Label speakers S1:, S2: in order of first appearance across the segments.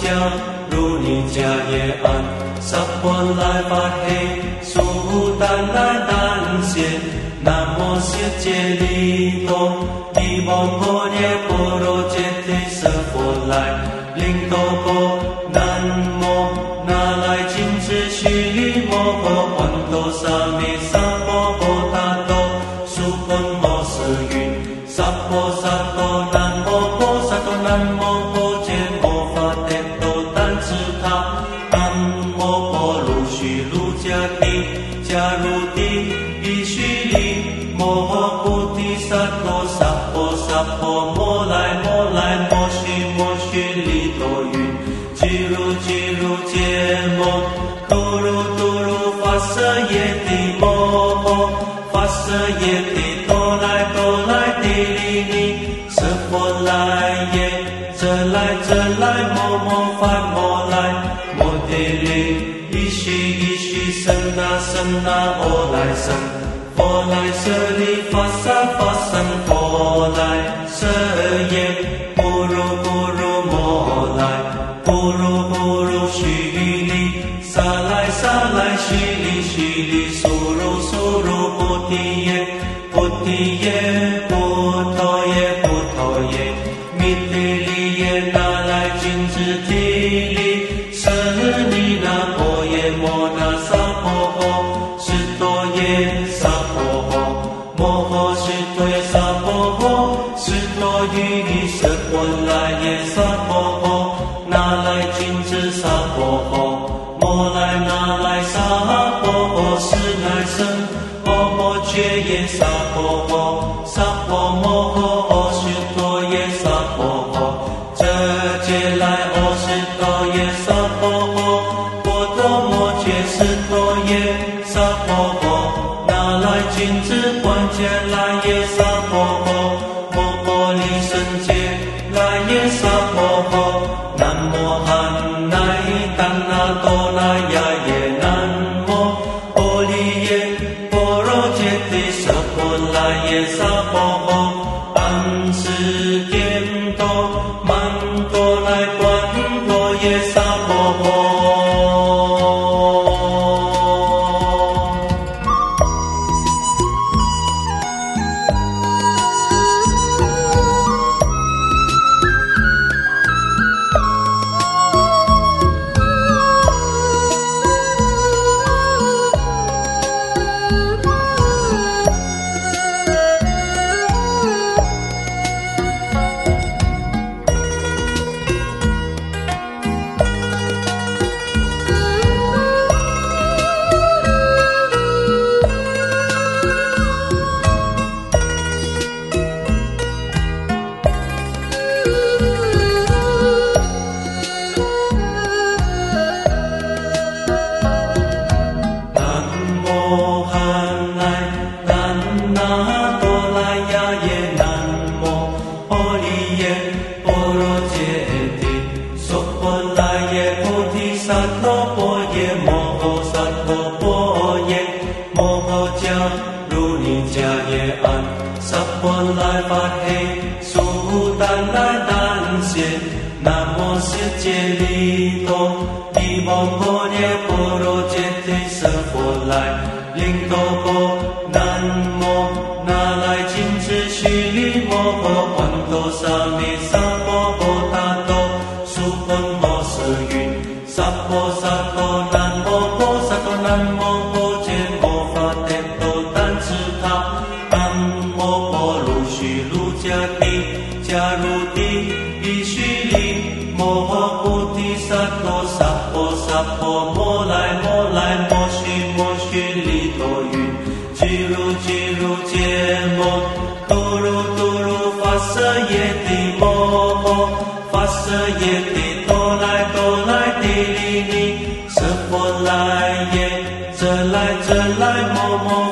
S1: 江，如你家也安。萨婆来发黑，苏丹来南线，南无世界里东，地摩诃耶波罗揭谛瑟佛来，林多波。 โธ耶า来เ来，摩摩ะ摩ห摩地利，一ไ一ลโ那โ那哦ฟา佛来舍利，发ย发ม佛来舍耶却也萨婆摩，萨婆摩诃。摩诃迦利哆，尼诃，波罗，波罗揭谛，菩提，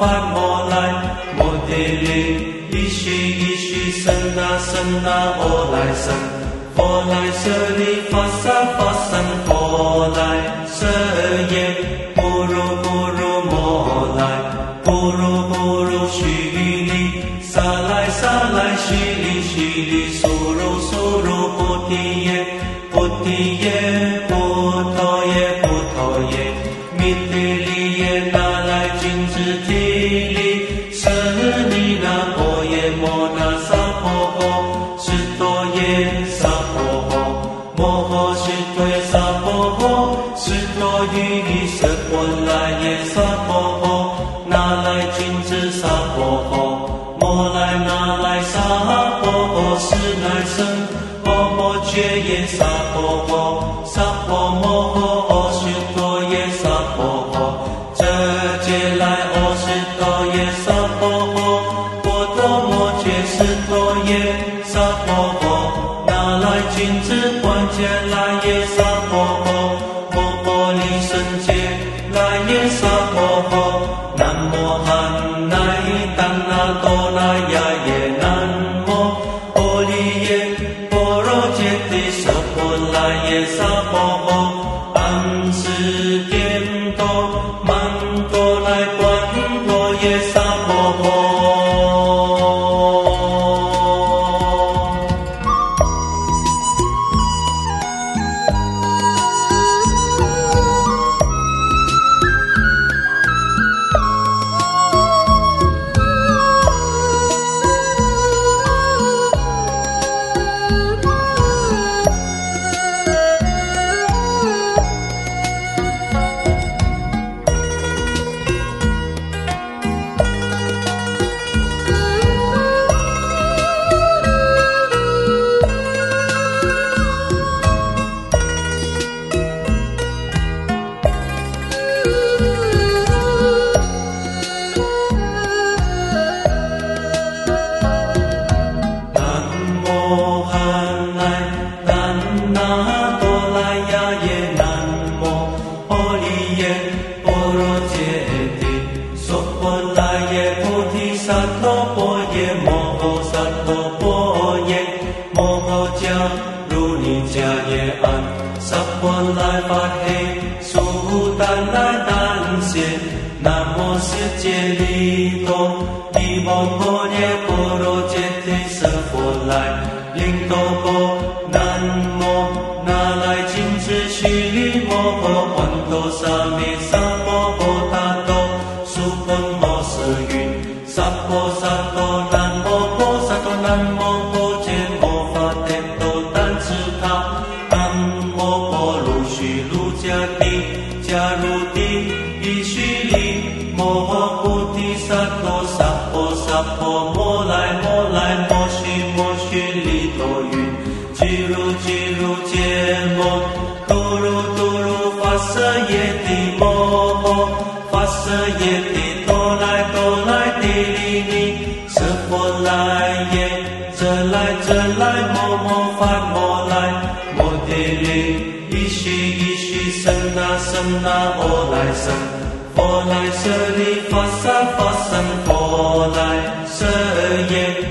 S1: ma 来，摩 le medi ich 那，佛来 i 佛来舍利，法沙法身佛来舍耶。南无拿来静智须利摩诃观陀萨弥萨。来，这夜。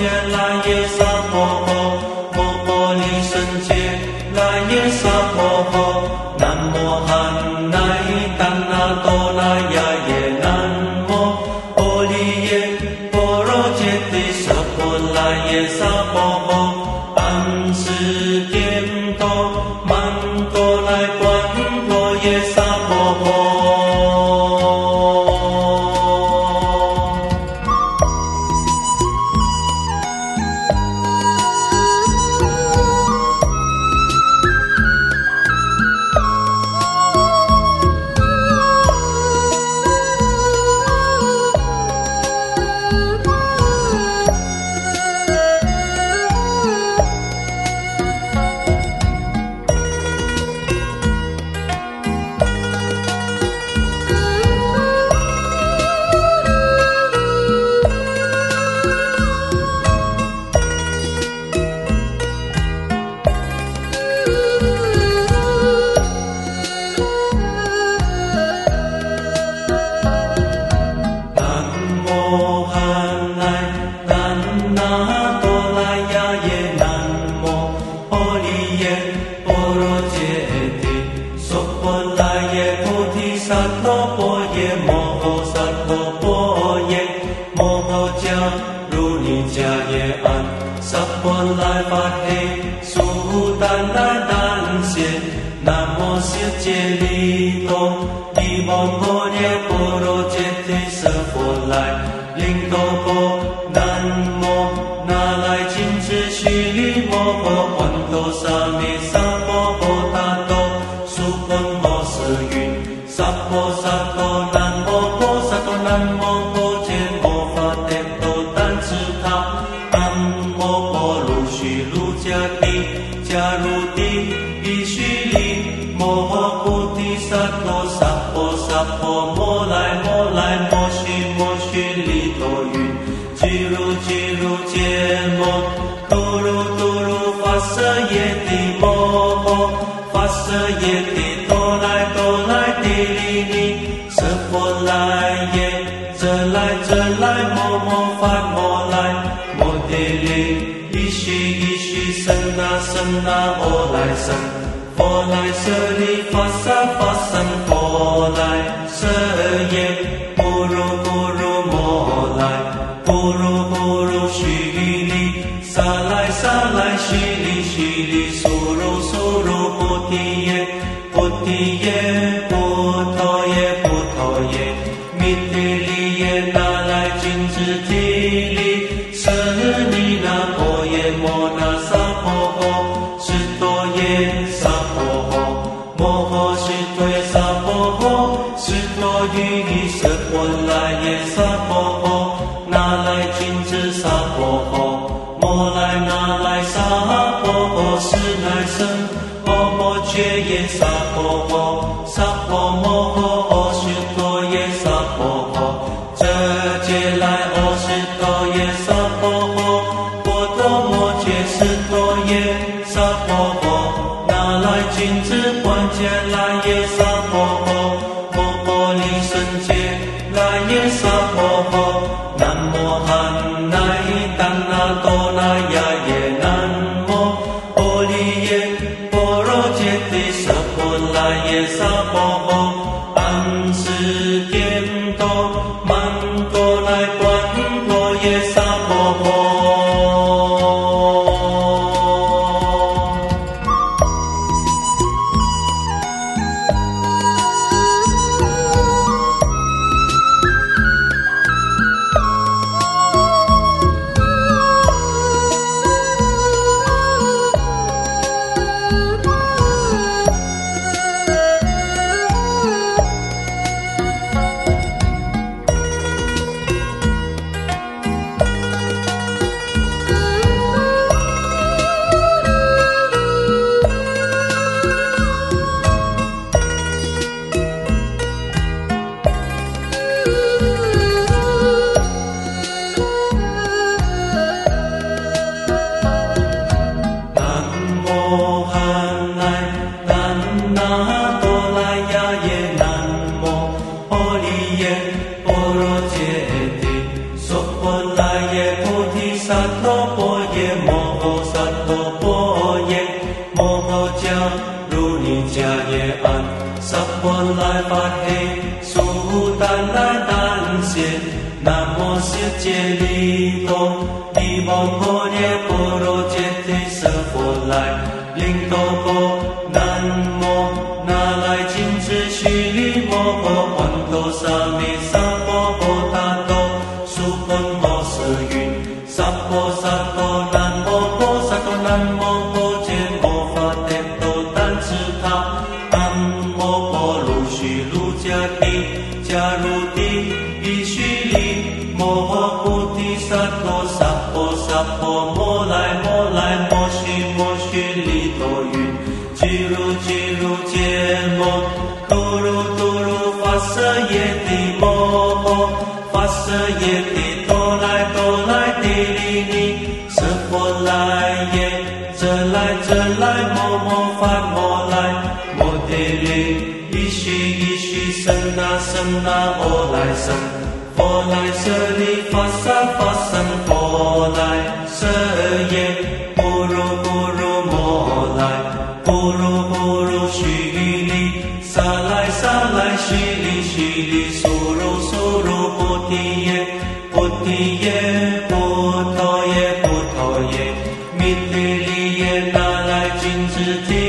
S1: 见了夜色。是云撒泼来วัสดีภา来 Santo 佛三佛三佛来舍耶，波若波若末来，波若波若悉利，三来三来悉利悉利苏汝苏汝菩提耶，菩提耶波陀耶，波陀耶密谛利耶那来谨墀提。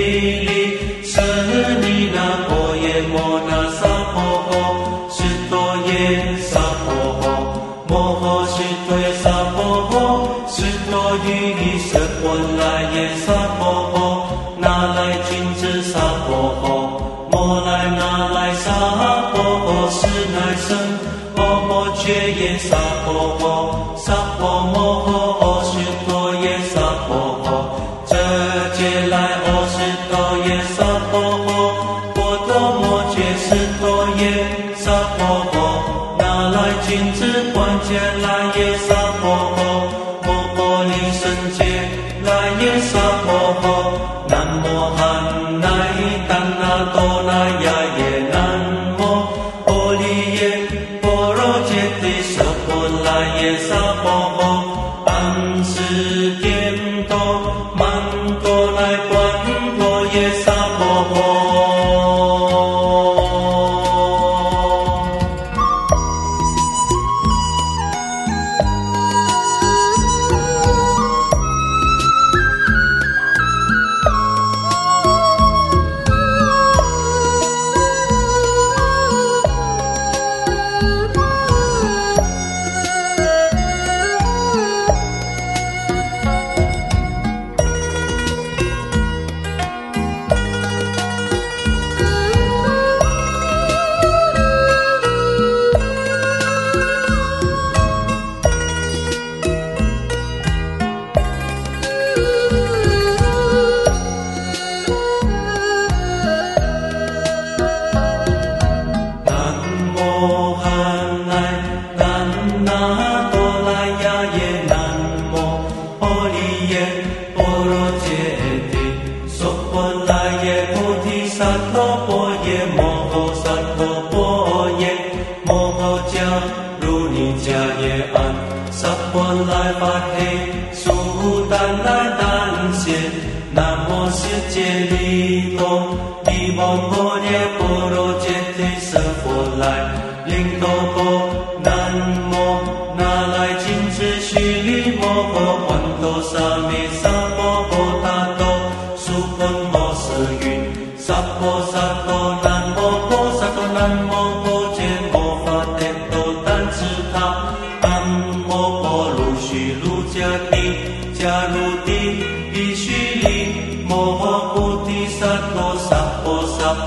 S1: mama.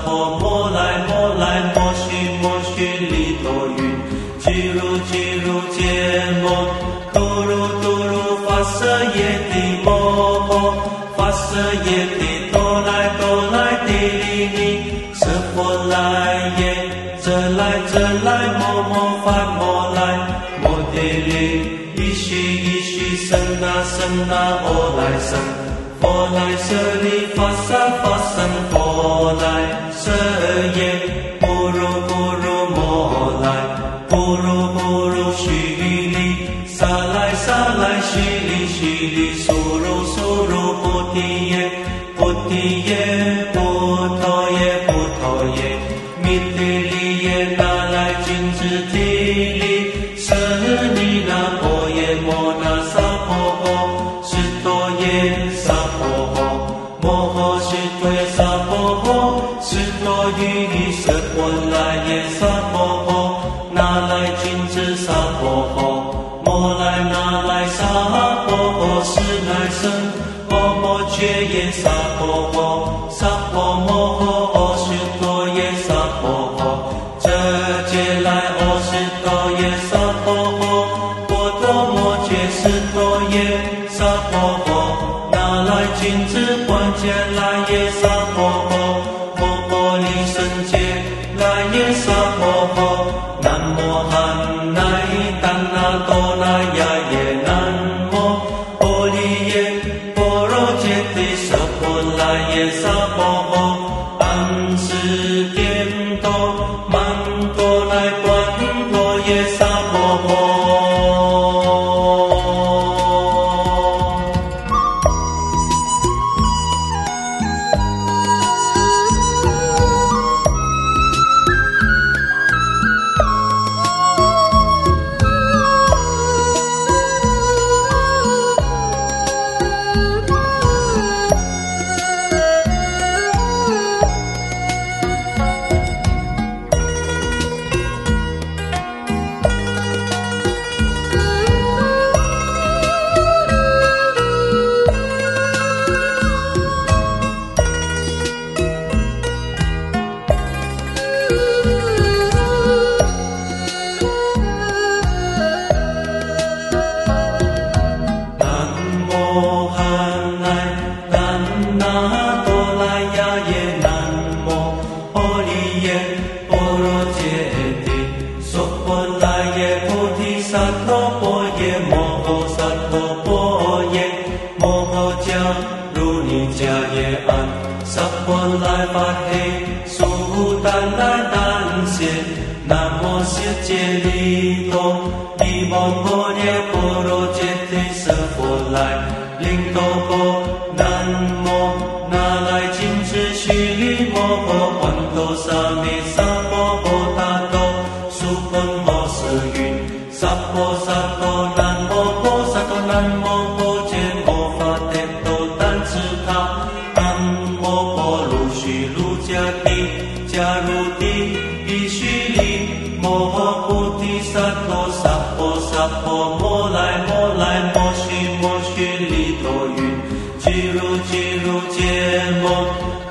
S1: 婆摩来摩来摩诃摩悉利陀云，吉卢吉卢揭摩，嘟如嘟如罚色耶帝摩诃，罚色耶帝哆来哆来帝利尼，色婆来耶，则来则来摩摩罚摩来摩帝利，依悉依悉僧那僧那阿来僧。佛来舍利弗，萨发生佛来舍耶，摩罗摩罗摩来，摩罗摩罗须利，沙来沙来须利须利，娑罗娑罗菩提耶，菩提耶，佛陀耶，佛陀耶，弥耶，舍那摩耶，摩萨婆诃，耶。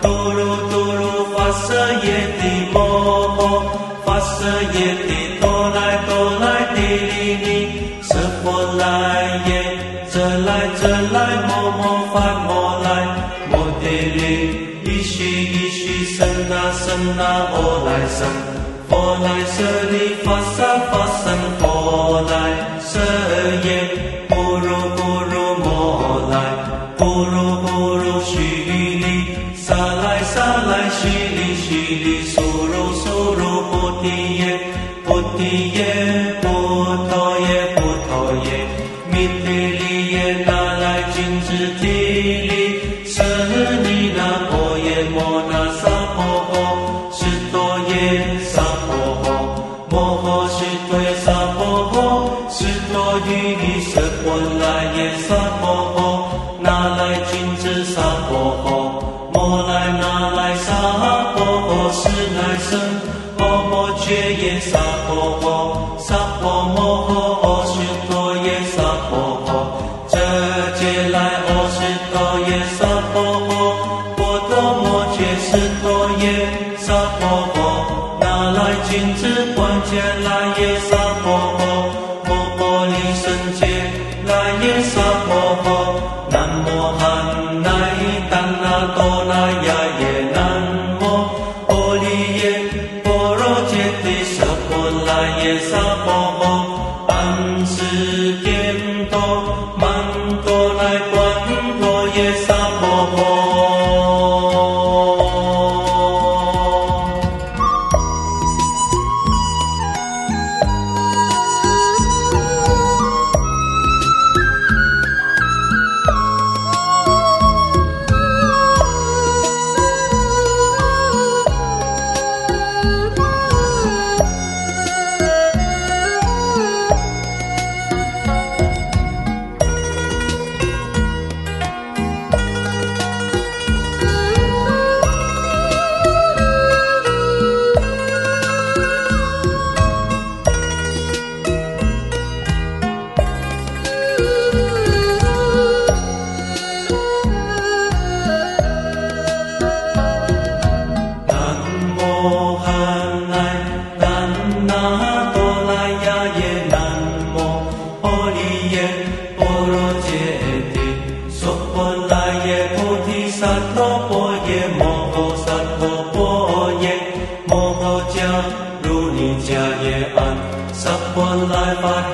S1: 哆鲁哆鲁，法色耶帝摩诃，法色耶帝哆来哆来地利利，来，来来，来，来，来
S2: 舍利，法沙发身，佛来舍耶。我家如你家也安萨班来吧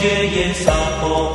S2: 耶萨
S1: 婆